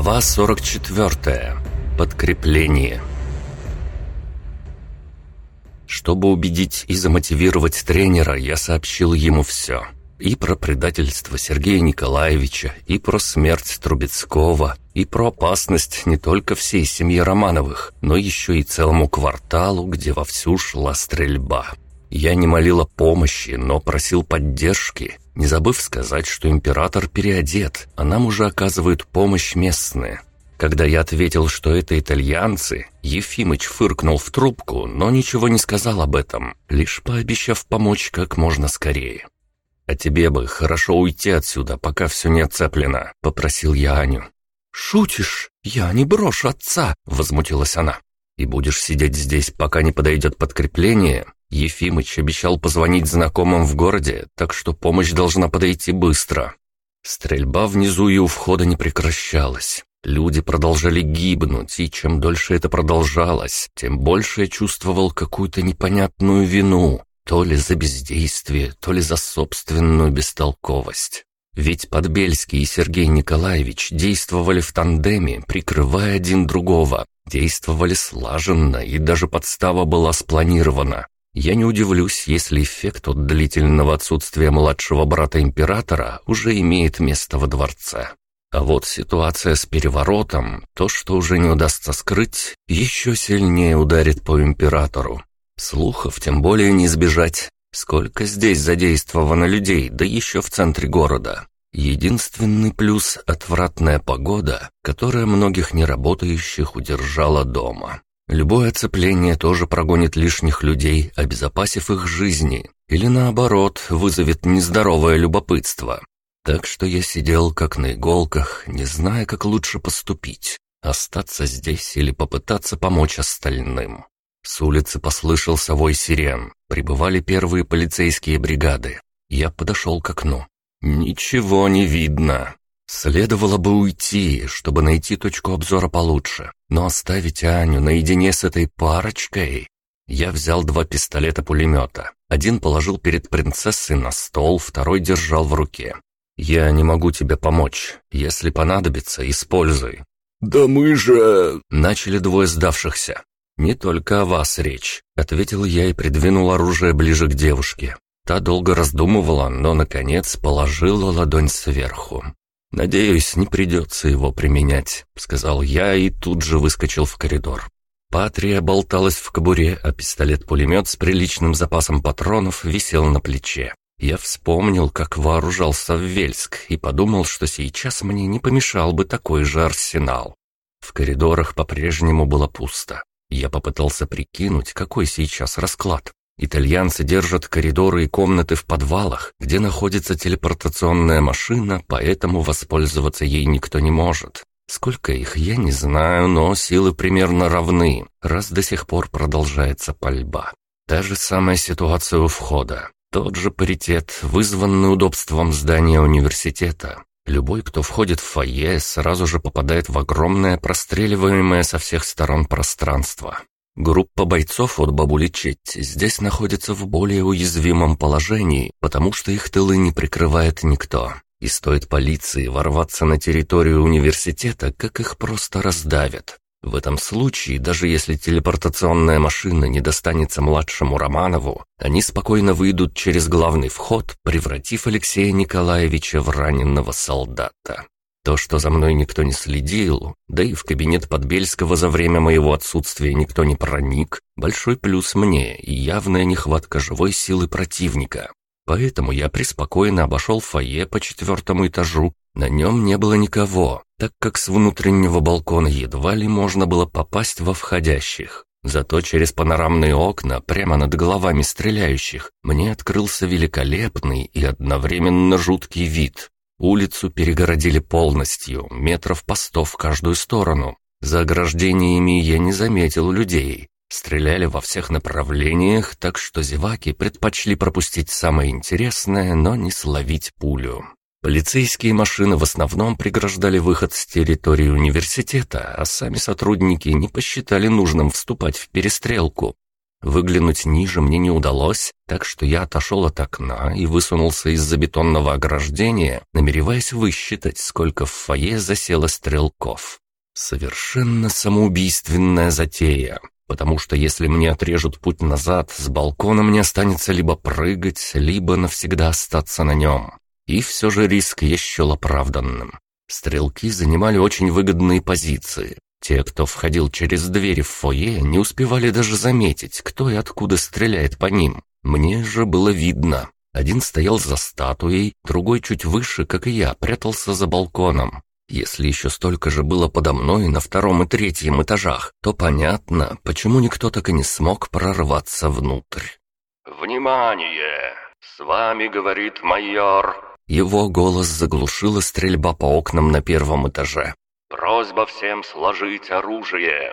Глава 44. Подкрепление. Чтобы убедить и замотивировать тренера, я сообщил ему все. И про предательство Сергея Николаевича, и про смерть Трубецкого, и про опасность не только всей семьи Романовых, но еще и целому кварталу, где вовсю шла стрельба. Я не молил о помощи, но просил поддержки, не забыв сказать, что император переодет, а нам уже оказывают помощь местные. Когда я ответил, что это итальянцы, Ефимыч фыркнул в трубку, но ничего не сказал об этом, лишь пообещав помочь как можно скорее. «А тебе бы хорошо уйти отсюда, пока все не оцеплено», — попросил я Аню. «Шутишь? Я не брошу отца!» — возмутилась она. «И будешь сидеть здесь, пока не подойдет подкрепление?» Ефимыч обещал позвонить знакомым в городе, так что помощь должна подойти быстро. Стрельба внизу и у входа не прекращалась. Люди продолжали гибнуть, и чем дольше это продолжалось, тем больше я чувствовал какую-то непонятную вину, то ли за бездействие, то ли за собственную бестолковость. Ведь Подбельский и Сергей Николаевич действовали в тандеме, прикрывая один другого, действовали слаженно, и даже подстава была спланирована. Я не удивлюсь, если эффект от длительного отсутствия младшего брата императора уже имеет место во дворце. А вот ситуация с переворотом, то, что уже не удастся скрыть, еще сильнее ударит по императору. Слухов тем более не избежать. Сколько здесь задействовано людей, да еще в центре города. Единственный плюс – отвратная погода, которая многих неработающих удержала дома. Любое оцепление тоже прогонит лишних людей, обезопасив их жизни, или наоборот, вызовет нездоровое любопытство. Так что я сидел как на иголках, не зная, как лучше поступить, остаться здесь или попытаться помочь остальным. С улицы послышался вой сирен, прибывали первые полицейские бригады. Я подошел к окну. Ничего не видно. Следовало бы уйти, чтобы найти точку обзора получше, но оставить Аню наедине с этой парочкой... Я взял два пистолета-пулемета. Один положил перед принцессой на стол, второй держал в руке. «Я не могу тебе помочь. Если понадобится, используй». «Да мы же...» — начали двое сдавшихся. «Не только о вас речь», — ответил я и придвинул оружие ближе к девушке. Та долго раздумывала, но, наконец, положила ладонь сверху. «Надеюсь, не придется его применять», — сказал я и тут же выскочил в коридор. Патрия болталась в кобуре, а пистолет-пулемет с приличным запасом патронов висел на плече. Я вспомнил, как вооружался в Вельск, и подумал, что сейчас мне не помешал бы такой же арсенал. В коридорах по-прежнему было пусто. Я попытался прикинуть, какой сейчас расклад. Итальянцы держат коридоры и комнаты в подвалах, где находится телепортационная машина, поэтому воспользоваться ей никто не может. Сколько их, я не знаю, но силы примерно равны, раз до сих пор продолжается пальба. Та же самая ситуация у входа. Тот же паритет, вызванный удобством здания университета. Любой, кто входит в фойе, сразу же попадает в огромное простреливаемое со всех сторон пространство. Группа бойцов от бабули Четти здесь находится в более уязвимом положении, потому что их тылы не прикрывает никто. И стоит полиции ворваться на территорию университета, как их просто раздавят. В этом случае, даже если телепортационная машина не достанется младшему Романову, они спокойно выйдут через главный вход, превратив Алексея Николаевича в раненого солдата. То, что за мной никто не следил, да и в кабинет Подбельского за время моего отсутствия никто не проник, большой плюс мне и явная нехватка живой силы противника. Поэтому я преспокойно обошел фойе по четвертому этажу, на нем не было никого, так как с внутреннего балкона едва ли можно было попасть во входящих. Зато через панорамные окна, прямо над головами стреляющих, мне открылся великолепный и одновременно жуткий вид. Улицу перегородили полностью, метров по сто в каждую сторону. За ограждениями я не заметил людей. Стреляли во всех направлениях, так что зеваки предпочли пропустить самое интересное, но не словить пулю. Полицейские машины в основном преграждали выход с территории университета, а сами сотрудники не посчитали нужным вступать в перестрелку. Выглянуть ниже мне не удалось, так что я отошел от окна и высунулся из-за бетонного ограждения, намереваясь высчитать, сколько в фойе засело стрелков. Совершенно самоубийственная затея, потому что если мне отрежут путь назад, с балкона мне останется либо прыгать, либо навсегда остаться на нем. И все же риск я счел оправданным. Стрелки занимали очень выгодные позиции. Те, кто входил через двери в фойе, не успевали даже заметить, кто и откуда стреляет по ним. Мне же было видно. Один стоял за статуей, другой чуть выше, как и я, прятался за балконом. Если еще столько же было подо мной на втором и третьем этажах, то понятно, почему никто так и не смог прорваться внутрь. «Внимание! С вами говорит майор!» Его голос заглушила стрельба по окнам на первом этаже. «Просьба всем сложить оружие!»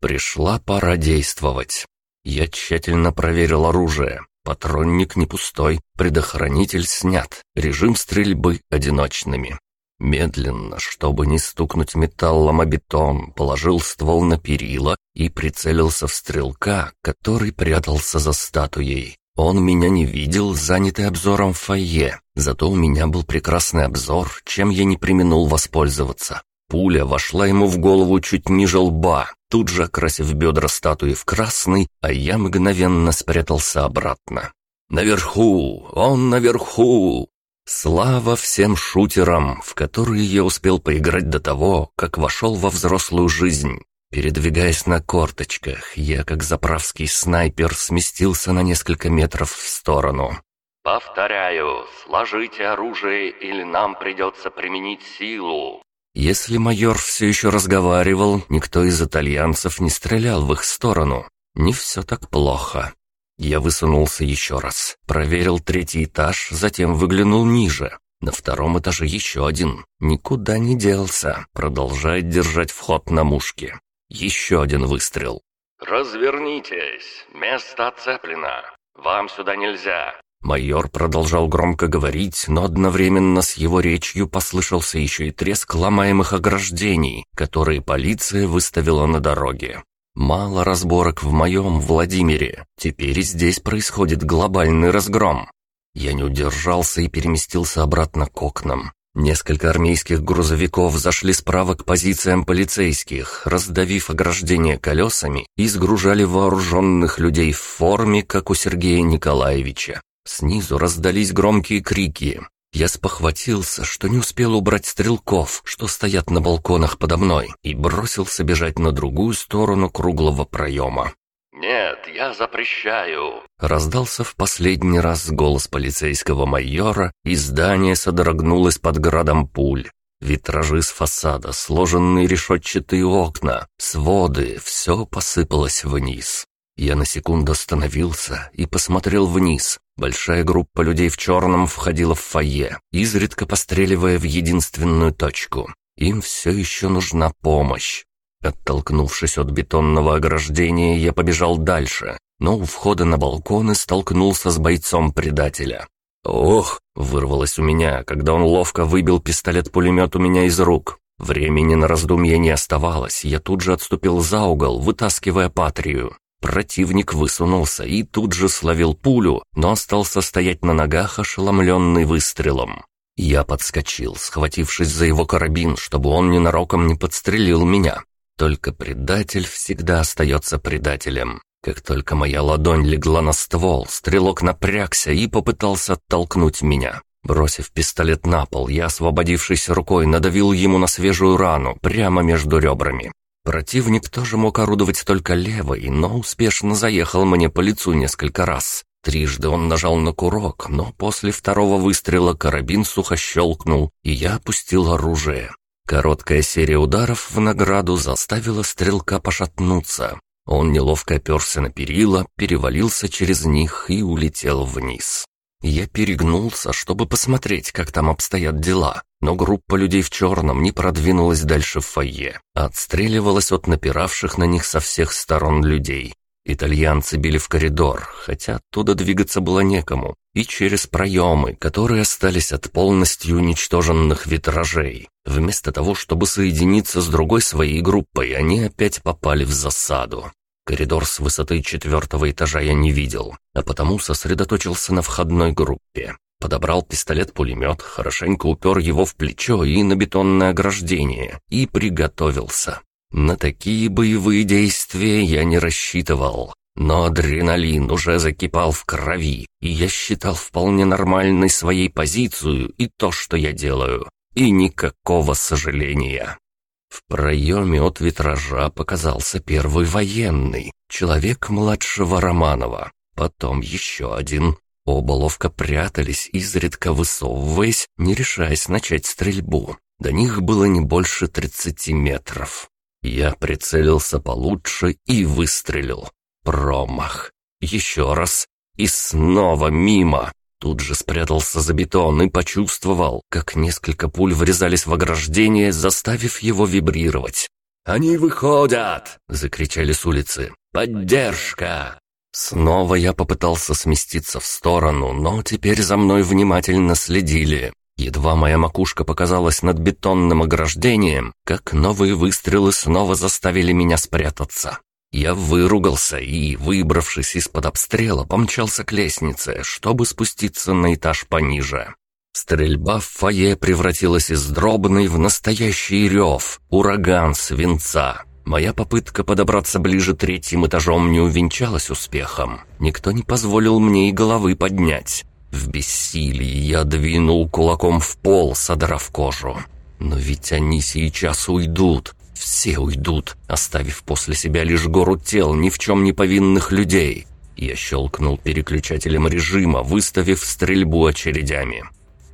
Пришла пора действовать. Я тщательно проверил оружие. Патронник не пустой, предохранитель снят, режим стрельбы одиночными. Медленно, чтобы не стукнуть металлом о бетон, положил ствол на перила и прицелился в стрелка, который прятался за статуей. Он меня не видел, занятый обзором в фойе, зато у меня был прекрасный обзор, чем я не применул воспользоваться. Пуля вошла ему в голову чуть ниже лба, тут же окрасив бедра статуи в красный, а я мгновенно спрятался обратно. «Наверху! Он наверху!» Слава всем шутерам, в которые я успел поиграть до того, как вошел во взрослую жизнь. Передвигаясь на корточках, я, как заправский снайпер, сместился на несколько метров в сторону. «Повторяю, сложите оружие, или нам придется применить силу». Если майор все еще разговаривал, никто из итальянцев не стрелял в их сторону. Не все так плохо. Я высунулся еще раз, проверил третий этаж, затем выглянул ниже. На втором этаже еще один. Никуда не делся, продолжает держать вход на мушке. Еще один выстрел. «Развернитесь, место оцеплено. Вам сюда нельзя». Майор продолжал громко говорить, но одновременно с его речью послышался еще и треск ломаемых ограждений, которые полиция выставила на дороге. Мало разборок в моем Владимире. Теперь здесь происходит глобальный разгром. Я не удержался и переместился обратно к окнам. Несколько армейских грузовиков зашли справа к позициям полицейских, раздавив ограждение колесами и сгружали вооруженных людей в форме, как у Сергея Николаевича. Снизу раздались громкие крики. Я спохватился, что не успел убрать стрелков, что стоят на балконах подо мной, и бросился бежать на другую сторону круглого проема. «Нет, я запрещаю!» Раздался в последний раз голос полицейского майора, и здание содрогнулось под градом пуль. Витражи с фасада, сложенные решетчатые окна, своды — все посыпалось вниз. Я на секунду остановился и посмотрел вниз. Большая группа людей в черном входила в фойе, изредка постреливая в единственную точку. Им все еще нужна помощь. Оттолкнувшись от бетонного ограждения, я побежал дальше, но у входа на балкон и столкнулся с бойцом предателя. «Ох!» — вырвалось у меня, когда он ловко выбил пистолет-пулемет у меня из рук. Времени на раздумье не оставалось, я тут же отступил за угол, вытаскивая патрию. Противник высунулся и тут же словил пулю, но остался стоять на ногах, ошеломленный выстрелом. Я подскочил, схватившись за его карабин, чтобы он ненароком не подстрелил меня. Только предатель всегда остается предателем. Как только моя ладонь легла на ствол, стрелок напрягся и попытался оттолкнуть меня. Бросив пистолет на пол, я, освободившись рукой, надавил ему на свежую рану прямо между ребрами. Противник тоже мог орудовать только левой, но успешно заехал мне по лицу несколько раз. Трижды он нажал на курок, но после второго выстрела карабин сухо щелкнул, и я опустил оружие. Короткая серия ударов в награду заставила стрелка пошатнуться. Он неловко оперся на перила, перевалился через них и улетел вниз. Я перегнулся, чтобы посмотреть, как там обстоят дела, но группа людей в черном не продвинулась дальше в фойе, а отстреливалась от напиравших на них со всех сторон людей. Итальянцы били в коридор, хотя оттуда двигаться было некому, и через проемы, которые остались от полностью уничтоженных витражей. Вместо того, чтобы соединиться с другой своей группой, они опять попали в засаду. Коридор с высоты четвертого этажа я не видел, а потому сосредоточился на входной группе. Подобрал пистолет-пулемет, хорошенько упер его в плечо и на бетонное ограждение, и приготовился. На такие боевые действия я не рассчитывал. Но адреналин уже закипал в крови, и я считал вполне нормальной своей позицию и то, что я делаю. И никакого сожаления. В проеме от витража показался первый военный, человек младшего Романова. Потом еще один. Оба ловко прятались, изредка высовываясь, не решаясь начать стрельбу. До них было не больше тридцати метров. Я прицелился получше и выстрелил. Промах. Еще раз. И снова мимо. Тут же спрятался за бетон и почувствовал, как несколько пуль врезались в ограждение, заставив его вибрировать. «Они выходят!» — закричали с улицы. «Поддержка!» Снова я попытался сместиться в сторону, но теперь за мной внимательно следили. Едва моя макушка показалась над бетонным ограждением, как новые выстрелы снова заставили меня спрятаться. Я выругался и, выбравшись из-под обстрела, помчался к лестнице, чтобы спуститься на этаж пониже. Стрельба в фойе превратилась из дробной в настоящий рев, ураган свинца. Моя попытка подобраться ближе третьим этажом не увенчалась успехом. Никто не позволил мне и головы поднять. В бессилии я двинул кулаком в пол, содрав кожу. Но ведь они сейчас уйдут, все уйдут, оставив после себя лишь гору тел ни в чем не повинных людей. Я щелкнул переключателем режима, выставив стрельбу очередями.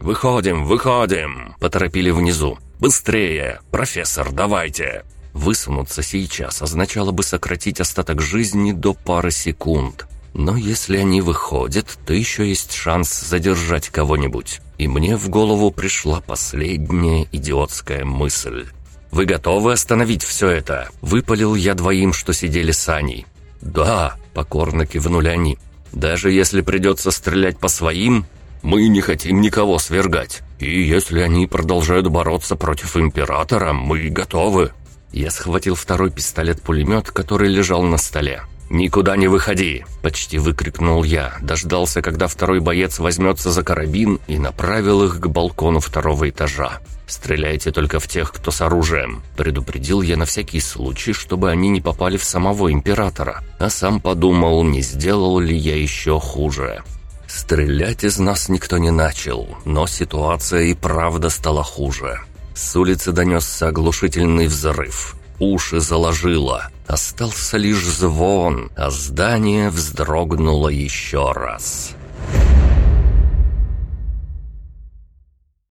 «Выходим, выходим!» — поторопили внизу. «Быстрее! Профессор, давайте!» Высунуться сейчас означало бы сократить остаток жизни до пары секунд. Но если они выходят, то еще есть шанс задержать кого-нибудь. И мне в голову пришла последняя идиотская мысль. «Вы готовы остановить все это?» Выпалил я двоим, что сидели с Аней. «Да», — покорно кивнули они. «Даже если придется стрелять по своим, мы не хотим никого свергать. И если они продолжают бороться против Императора, мы готовы». Я схватил второй пистолет-пулемет, который лежал на столе. «Никуда не выходи!» – почти выкрикнул я. Дождался, когда второй боец возьмется за карабин и направил их к балкону второго этажа. «Стреляйте только в тех, кто с оружием», — предупредил я на всякий случай, чтобы они не попали в самого императора, а сам подумал, не сделал ли я еще хуже. Стрелять из нас никто не начал, но ситуация и правда стала хуже. С улицы донесся оглушительный взрыв уши заложило. Остался лишь звон, а здание вздрогнуло еще раз.